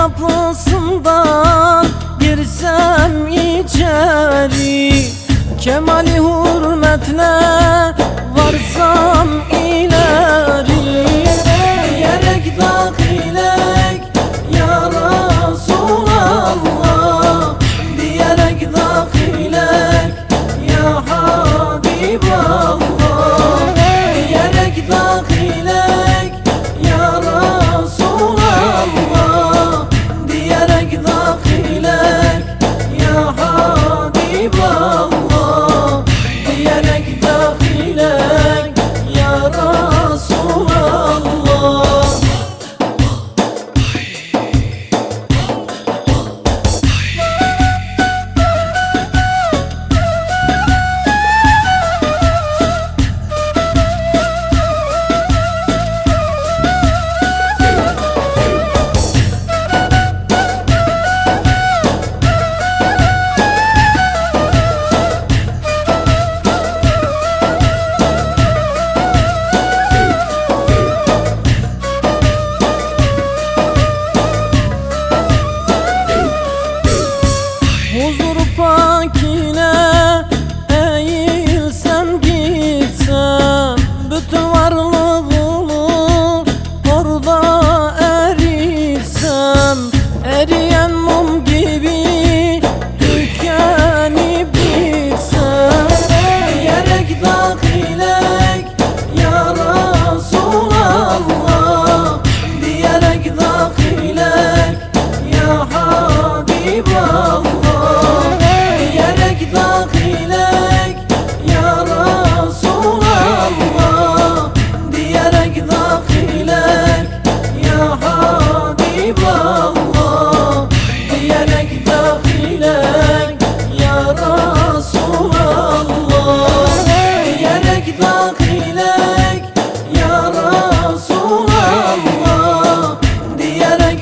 kapısından girsem içeri. Kemali hürmetle varsam ileri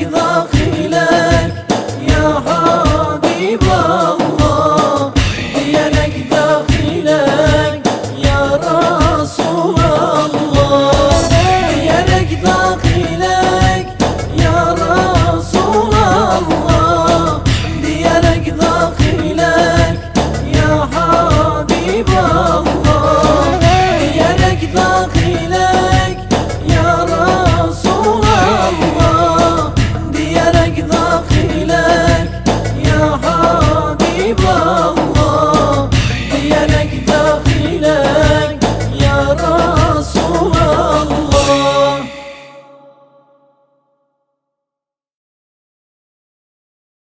Ангелов